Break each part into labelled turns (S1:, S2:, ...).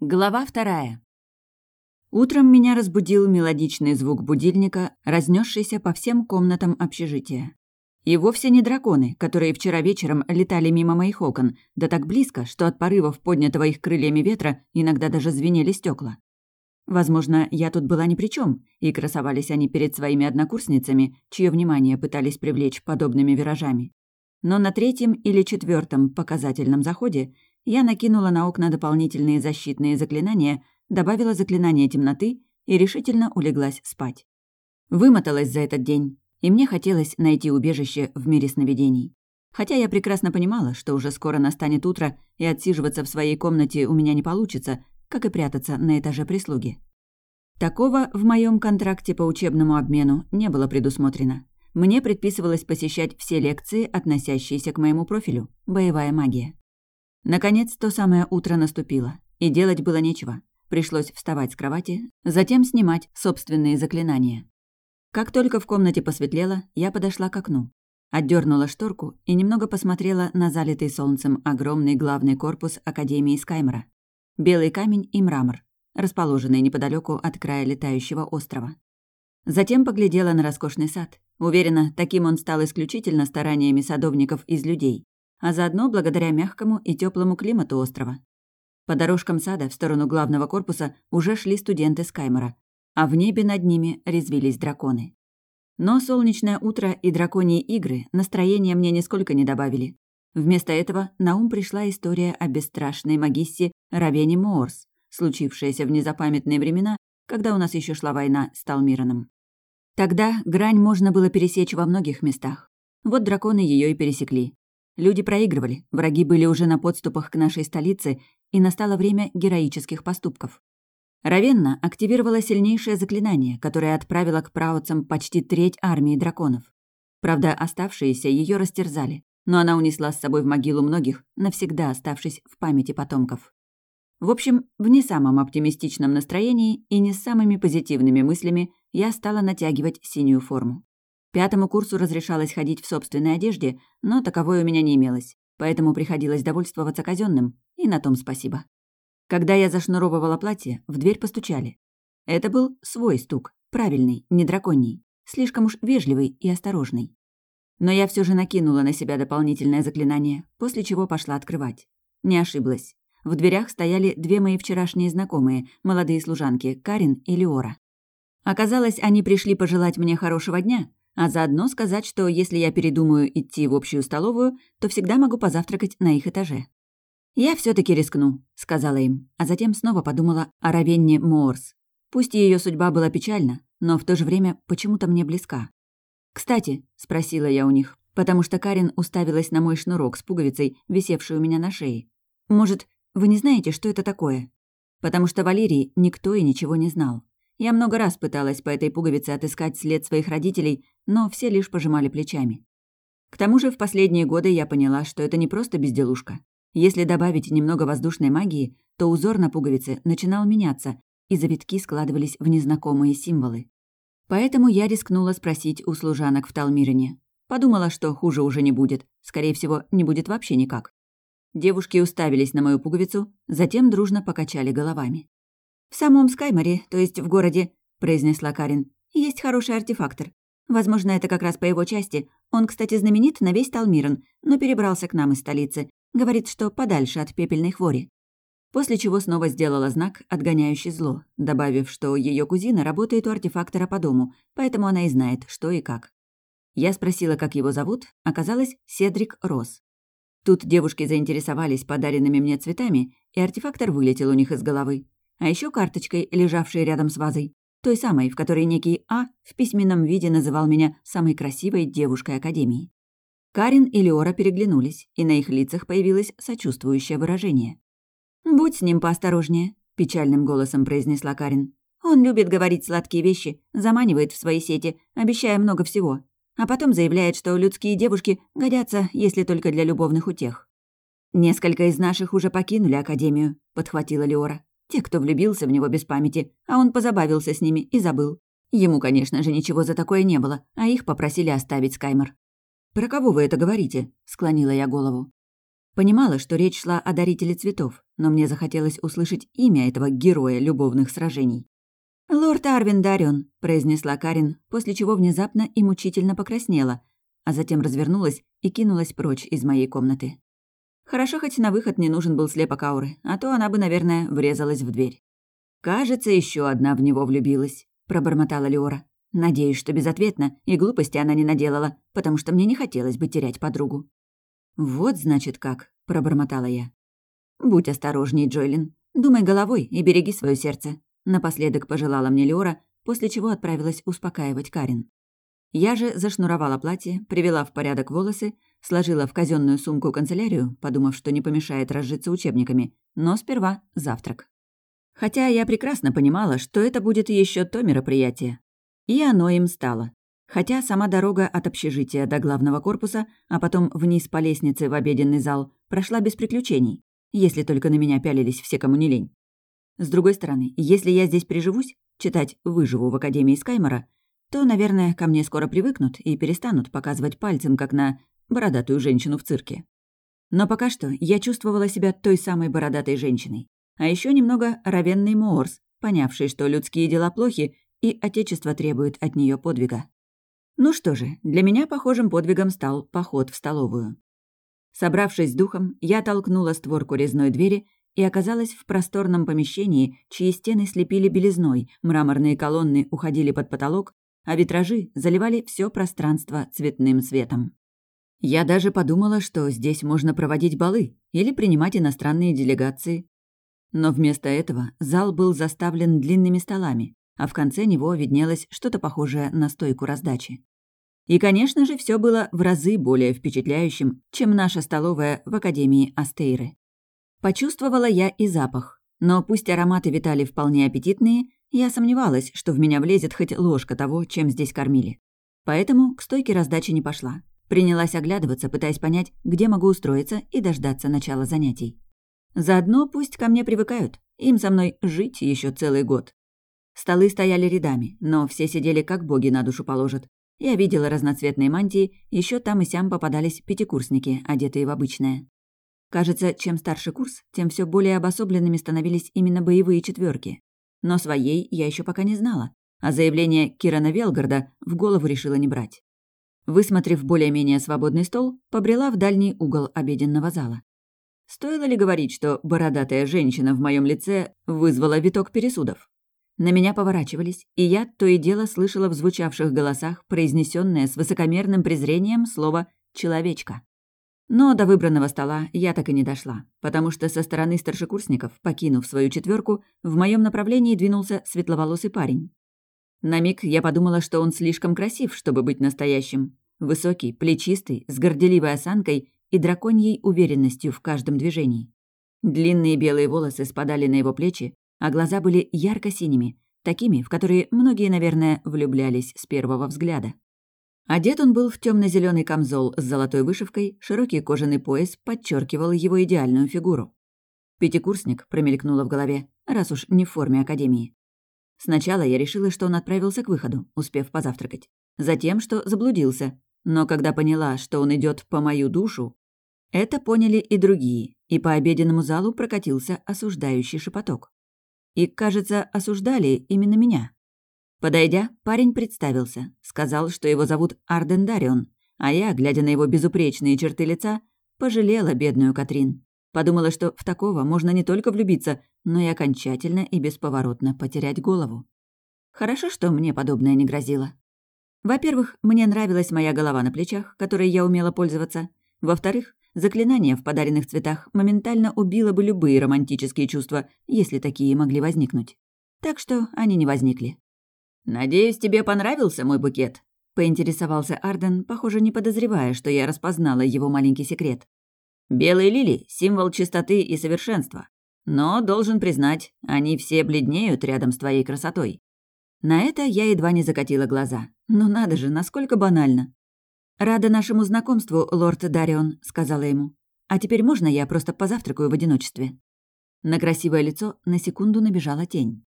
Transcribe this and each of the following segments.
S1: Глава вторая. Утром меня разбудил мелодичный звук будильника, разнесшийся по всем комнатам общежития. И вовсе не драконы, которые вчера вечером летали мимо моих окон, да так близко, что от порывов поднятого их крыльями ветра иногда даже звенели стекла. Возможно, я тут была ни при чем, и красовались они перед своими однокурсницами, чье внимание пытались привлечь подобными виражами. Но на третьем или четвертом показательном заходе я накинула на окна дополнительные защитные заклинания, добавила заклинание темноты и решительно улеглась спать. Вымоталась за этот день, и мне хотелось найти убежище в мире сновидений. Хотя я прекрасно понимала, что уже скоро настанет утро, и отсиживаться в своей комнате у меня не получится, как и прятаться на этаже прислуги. Такого в моем контракте по учебному обмену не было предусмотрено. Мне предписывалось посещать все лекции, относящиеся к моему профилю – боевая магия. Наконец, то самое утро наступило, и делать было нечего. Пришлось вставать с кровати, затем снимать собственные заклинания. Как только в комнате посветлело, я подошла к окну. Отдернула шторку и немного посмотрела на залитый солнцем огромный главный корпус Академии Скаймера. Белый камень и мрамор, расположенный неподалеку от края летающего острова. Затем поглядела на роскошный сад. Уверена, таким он стал исключительно стараниями садовников из людей а заодно благодаря мягкому и теплому климату острова. По дорожкам сада в сторону главного корпуса уже шли студенты Скаймора, а в небе над ними резвились драконы. Но солнечное утро и драконьи игры настроения мне нисколько не добавили. Вместо этого на ум пришла история о бесстрашной магиссе Равене Моорс, случившаяся в незапамятные времена, когда у нас еще шла война с Талмираном. Тогда грань можно было пересечь во многих местах. Вот драконы ее и пересекли. Люди проигрывали, враги были уже на подступах к нашей столице, и настало время героических поступков. Равенна активировала сильнейшее заклинание, которое отправило к праотцам почти треть армии драконов. Правда, оставшиеся ее растерзали, но она унесла с собой в могилу многих, навсегда оставшись в памяти потомков. В общем, в не самом оптимистичном настроении и не с самыми позитивными мыслями я стала натягивать синюю форму. Пятому курсу разрешалось ходить в собственной одежде, но таковой у меня не имелось, поэтому приходилось довольствоваться казенным, и на том спасибо. Когда я зашнуровывала платье, в дверь постучали. Это был свой стук, правильный, не драконий, слишком уж вежливый и осторожный. Но я все же накинула на себя дополнительное заклинание, после чего пошла открывать. Не ошиблась. В дверях стояли две мои вчерашние знакомые, молодые служанки, Карин и Леора. Оказалось, они пришли пожелать мне хорошего дня, а заодно сказать, что если я передумаю идти в общую столовую, то всегда могу позавтракать на их этаже. «Я все таки рискну», — сказала им, а затем снова подумала о Равенне Моорс. Пусть ее судьба была печальна, но в то же время почему-то мне близка. «Кстати», — спросила я у них, потому что Карин уставилась на мой шнурок с пуговицей, висевший у меня на шее. «Может, вы не знаете, что это такое?» Потому что Валерии никто и ничего не знал. Я много раз пыталась по этой пуговице отыскать след своих родителей, но все лишь пожимали плечами. К тому же в последние годы я поняла, что это не просто безделушка. Если добавить немного воздушной магии, то узор на пуговице начинал меняться, и завитки складывались в незнакомые символы. Поэтому я рискнула спросить у служанок в Талмирине. Подумала, что хуже уже не будет. Скорее всего, не будет вообще никак. Девушки уставились на мою пуговицу, затем дружно покачали головами. «В самом Скайморе, то есть в городе», — произнесла Карин, — «есть хороший артефактор. Возможно, это как раз по его части. Он, кстати, знаменит на весь Талмиран, но перебрался к нам из столицы. Говорит, что подальше от пепельной хвори». После чего снова сделала знак, отгоняющий зло, добавив, что ее кузина работает у артефактора по дому, поэтому она и знает, что и как. Я спросила, как его зовут, оказалось Седрик Росс. Тут девушки заинтересовались подаренными мне цветами, и артефактор вылетел у них из головы а еще карточкой, лежавшей рядом с вазой. Той самой, в которой некий А в письменном виде называл меня самой красивой девушкой Академии. Карин и Леора переглянулись, и на их лицах появилось сочувствующее выражение. «Будь с ним поосторожнее», — печальным голосом произнесла Карин. «Он любит говорить сладкие вещи, заманивает в свои сети, обещая много всего, а потом заявляет, что людские девушки годятся, если только для любовных утех». «Несколько из наших уже покинули Академию», — подхватила Леора. Те, кто влюбился в него без памяти, а он позабавился с ними и забыл. Ему, конечно же, ничего за такое не было, а их попросили оставить Скаймер. «Про кого вы это говорите?» — склонила я голову. Понимала, что речь шла о дарителе цветов, но мне захотелось услышать имя этого героя любовных сражений. «Лорд Арвин Дарион», — произнесла Карин, после чего внезапно и мучительно покраснела, а затем развернулась и кинулась прочь из моей комнаты. Хорошо, хоть на выход не нужен был слепок ауры, а то она бы, наверное, врезалась в дверь. «Кажется, еще одна в него влюбилась», — пробормотала Леора. «Надеюсь, что безответно, и глупости она не наделала, потому что мне не хотелось бы терять подругу». «Вот, значит, как», — пробормотала я. «Будь осторожней, Джойлин. Думай головой и береги свое сердце», — напоследок пожелала мне Леора, после чего отправилась успокаивать Карин. Я же зашнуровала платье, привела в порядок волосы, сложила в казенную сумку канцелярию, подумав, что не помешает разжиться учебниками, но сперва завтрак. Хотя я прекрасно понимала, что это будет еще то мероприятие. И оно им стало. Хотя сама дорога от общежития до главного корпуса, а потом вниз по лестнице в обеденный зал, прошла без приключений, если только на меня пялились все, кому не лень. С другой стороны, если я здесь приживусь, читать «Выживу» в Академии Скаймора, то, наверное, ко мне скоро привыкнут и перестанут показывать пальцем, как на бородатую женщину в цирке. Но пока что я чувствовала себя той самой бородатой женщиной. А еще немного равенный Моорс, понявший, что людские дела плохи, и Отечество требует от нее подвига. Ну что же, для меня похожим подвигом стал поход в столовую. Собравшись с духом, я толкнула створку резной двери и оказалась в просторном помещении, чьи стены слепили белизной, мраморные колонны уходили под потолок, а витражи заливали все пространство цветным светом. Я даже подумала, что здесь можно проводить балы или принимать иностранные делегации. Но вместо этого зал был заставлен длинными столами, а в конце него виднелось что-то похожее на стойку раздачи. И, конечно же, все было в разы более впечатляющим, чем наша столовая в Академии Астейры. Почувствовала я и запах, но пусть ароматы витали вполне аппетитные, я сомневалась, что в меня влезет хоть ложка того, чем здесь кормили. Поэтому к стойке раздачи не пошла. Принялась оглядываться, пытаясь понять, где могу устроиться и дождаться начала занятий. Заодно пусть ко мне привыкают, им со мной жить еще целый год. Столы стояли рядами, но все сидели как боги на душу положат. Я видела разноцветные мантии, еще там и сям попадались пятикурсники, одетые в обычное. Кажется, чем старше курс, тем все более обособленными становились именно боевые четверки. Но своей я еще пока не знала, а заявление Кирана Велгарда в голову решила не брать. Высмотрев более-менее свободный стол, побрела в дальний угол обеденного зала. Стоило ли говорить, что бородатая женщина в моем лице вызвала виток пересудов? На меня поворачивались, и я то и дело слышала в звучавших голосах произнесенное с высокомерным презрением слово «человечка». Но до выбранного стола я так и не дошла, потому что со стороны старшекурсников, покинув свою четверку, в моем направлении двинулся светловолосый парень. На миг я подумала, что он слишком красив, чтобы быть настоящим. Высокий, плечистый, с горделивой осанкой и драконьей уверенностью в каждом движении. Длинные белые волосы спадали на его плечи, а глаза были ярко-синими, такими, в которые многие, наверное, влюблялись с первого взгляда. Одет он был в темно зеленый камзол с золотой вышивкой, широкий кожаный пояс подчеркивал его идеальную фигуру. Пятикурсник промелькнуло в голове, раз уж не в форме академии. Сначала я решила, что он отправился к выходу, успев позавтракать. Затем, что заблудился. Но когда поняла, что он идет по мою душу, это поняли и другие, и по обеденному залу прокатился осуждающий шепоток. И, кажется, осуждали именно меня. Подойдя, парень представился, сказал, что его зовут Арден Дарион, а я, глядя на его безупречные черты лица, пожалела бедную Катрин. Подумала, что в такого можно не только влюбиться, но и окончательно и бесповоротно потерять голову. Хорошо, что мне подобное не грозило. Во-первых, мне нравилась моя голова на плечах, которой я умела пользоваться. Во-вторых, заклинание в подаренных цветах моментально убило бы любые романтические чувства, если такие могли возникнуть. Так что они не возникли. «Надеюсь, тебе понравился мой букет?» — поинтересовался Арден, похоже, не подозревая, что я распознала его маленький секрет. «Белые лилии — символ чистоты и совершенства. Но, должен признать, они все бледнеют рядом с твоей красотой». На это я едва не закатила глаза. Ну надо же, насколько банально. «Рада нашему знакомству, лорд Дарион», — сказала ему. «А теперь можно я просто позавтракаю в одиночестве?» На красивое лицо на секунду набежала тень.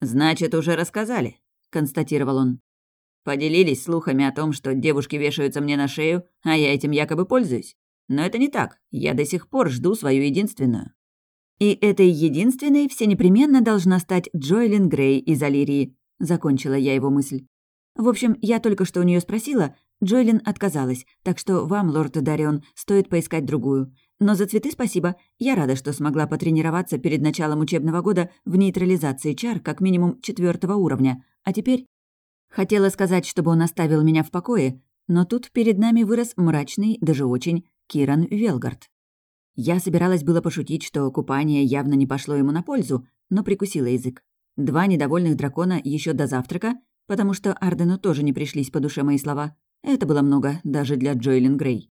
S1: «Значит, уже рассказали?» — констатировал он. «Поделились слухами о том, что девушки вешаются мне на шею, а я этим якобы пользуюсь. Но это не так. Я до сих пор жду свою единственную». И этой единственной все непременно должна стать Джоэлин Грей из Алирии, закончила я его мысль. В общем, я только что у нее спросила, Джоэлин отказалась, так что вам, лорд Дарион, стоит поискать другую. Но за цветы спасибо. Я рада, что смогла потренироваться перед началом учебного года в нейтрализации чар как минимум четвертого уровня. А теперь... Хотела сказать, чтобы он оставил меня в покое, но тут перед нами вырос мрачный, даже очень, Киран Велгард. Я собиралась было пошутить, что купание явно не пошло ему на пользу, но прикусила язык. Два недовольных дракона еще до завтрака, потому что Ардену тоже не пришлись по душе мои слова. Это было много даже для Джоэлин Грей.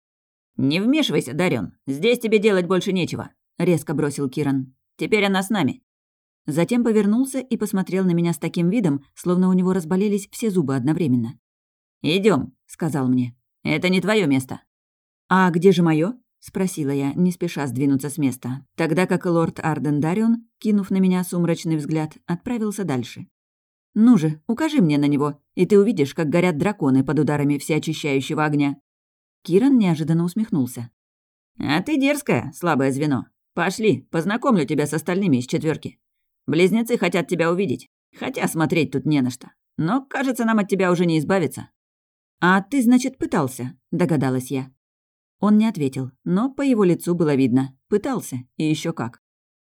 S1: «Не вмешивайся, Дарён. Здесь тебе делать больше нечего», — резко бросил Киран. «Теперь она с нами». Затем повернулся и посмотрел на меня с таким видом, словно у него разболелись все зубы одновременно. Идем, сказал мне. «Это не твое место». «А где же мое? — спросила я, не спеша сдвинуться с места, тогда как лорд Арден Дарион, кинув на меня сумрачный взгляд, отправился дальше. «Ну же, укажи мне на него, и ты увидишь, как горят драконы под ударами всеочищающего огня». Киран неожиданно усмехнулся. «А ты дерзкая, слабое звено. Пошли, познакомлю тебя с остальными из четверки. Близнецы хотят тебя увидеть, хотя смотреть тут не на что. Но, кажется, нам от тебя уже не избавиться». «А ты, значит, пытался?» — догадалась я. Он не ответил, но по его лицу было видно. Пытался, и еще как.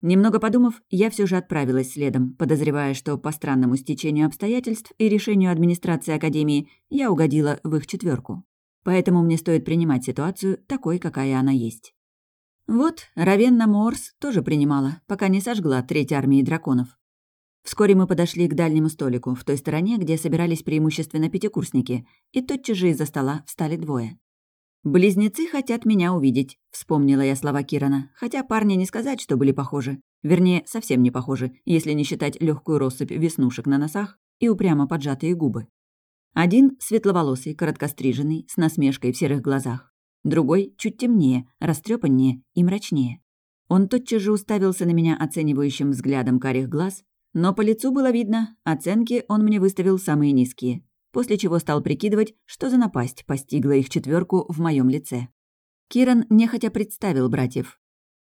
S1: Немного подумав, я все же отправилась следом, подозревая, что по странному стечению обстоятельств и решению администрации Академии я угодила в их четверку. Поэтому мне стоит принимать ситуацию такой, какая она есть. Вот, Равенна Морс тоже принимала, пока не сожгла треть армии драконов. Вскоре мы подошли к дальнему столику, в той стороне, где собирались преимущественно пятикурсники, и тотчас же из-за стола встали двое. «Близнецы хотят меня увидеть», — вспомнила я слова Кирана, хотя парни не сказать, что были похожи. Вернее, совсем не похожи, если не считать легкую россыпь веснушек на носах и упрямо поджатые губы. Один — светловолосый, короткостриженный, с насмешкой в серых глазах. Другой — чуть темнее, растрепаннее и мрачнее. Он тотчас же уставился на меня оценивающим взглядом карих глаз, но по лицу было видно, оценки он мне выставил самые низкие после чего стал прикидывать, что за напасть постигла их четверку в моем лице. Киран нехотя представил братьев.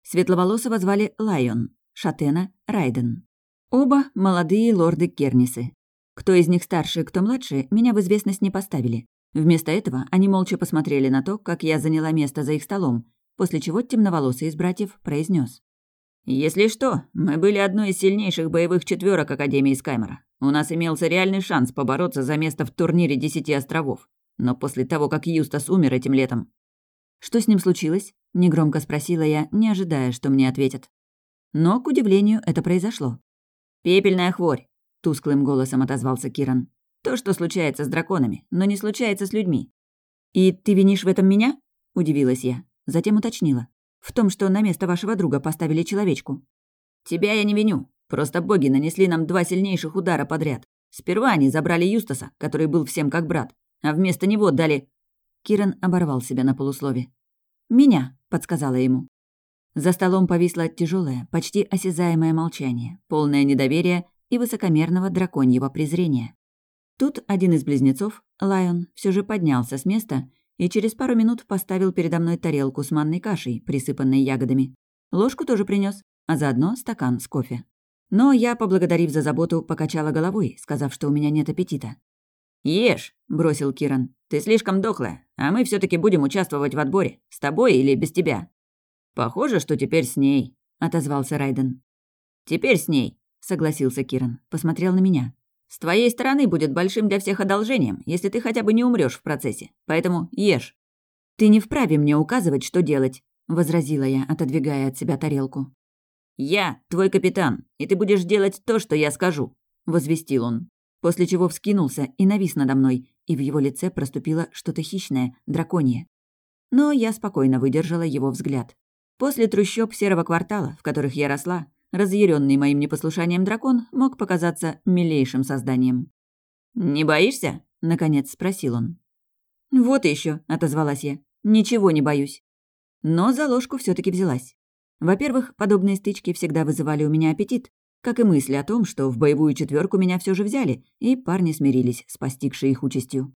S1: Светловолосого звали Лайон, Шатена — Райден. Оба молодые лорды Кернисы. Кто из них старше, кто младше, меня в известность не поставили. Вместо этого они молча посмотрели на то, как я заняла место за их столом, после чего темноволосый из братьев произнес: «Если что, мы были одной из сильнейших боевых четверок Академии Скаймера. У нас имелся реальный шанс побороться за место в турнире Десяти островов. Но после того, как Юстас умер этим летом... «Что с ним случилось?» — негромко спросила я, не ожидая, что мне ответят. Но, к удивлению, это произошло. «Пепельная хворь», — тусклым голосом отозвался Киран. «То, что случается с драконами, но не случается с людьми». «И ты винишь в этом меня?» — удивилась я. Затем уточнила. В том, что на место вашего друга поставили человечку. Тебя я не виню. Просто боги нанесли нам два сильнейших удара подряд. Сперва они забрали Юстаса, который был всем как брат, а вместо него дали... Киран оборвал себя на полуслове. «Меня», — подсказала ему. За столом повисло тяжелое, почти осязаемое молчание, полное недоверия и высокомерного драконьего презрения. Тут один из близнецов, Лайон, все же поднялся с места и через пару минут поставил передо мной тарелку с манной кашей, присыпанной ягодами. Ложку тоже принес, а заодно стакан с кофе. Но я, поблагодарив за заботу, покачала головой, сказав, что у меня нет аппетита. «Ешь», — бросил Киран. «Ты слишком дохлая, а мы все таки будем участвовать в отборе. С тобой или без тебя?» «Похоже, что теперь с ней», — отозвался Райден. «Теперь с ней», — согласился Киран. Посмотрел на меня. С твоей стороны будет большим для всех одолжением, если ты хотя бы не умрешь в процессе. Поэтому ешь». «Ты не вправе мне указывать, что делать», — возразила я, отодвигая от себя тарелку. «Я твой капитан, и ты будешь делать то, что я скажу», — возвестил он. После чего вскинулся и навис надо мной, и в его лице проступило что-то хищное, драконье. Но я спокойно выдержала его взгляд. После трущоб серого квартала, в которых я росла, разъяренный моим непослушанием дракон мог показаться милейшим созданием. «Не боишься?» — наконец спросил он. «Вот еще, отозвалась я. «Ничего не боюсь». Но за ложку все таки взялась. Во-первых, подобные стычки всегда вызывали у меня аппетит, как и мысли о том, что в боевую четверку меня все же взяли, и парни смирились с постигшей их участью.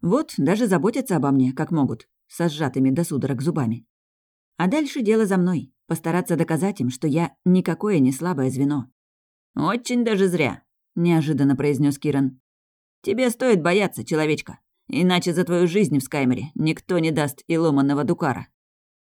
S1: Вот, даже заботятся обо мне, как могут, со сжатыми до судорог зубами. А дальше дело за мной. Постараться доказать им, что я никакое не слабое звено. «Очень даже зря», — неожиданно произнес Киран. «Тебе стоит бояться, человечка. Иначе за твою жизнь в Скаймере никто не даст и ломанного дукара».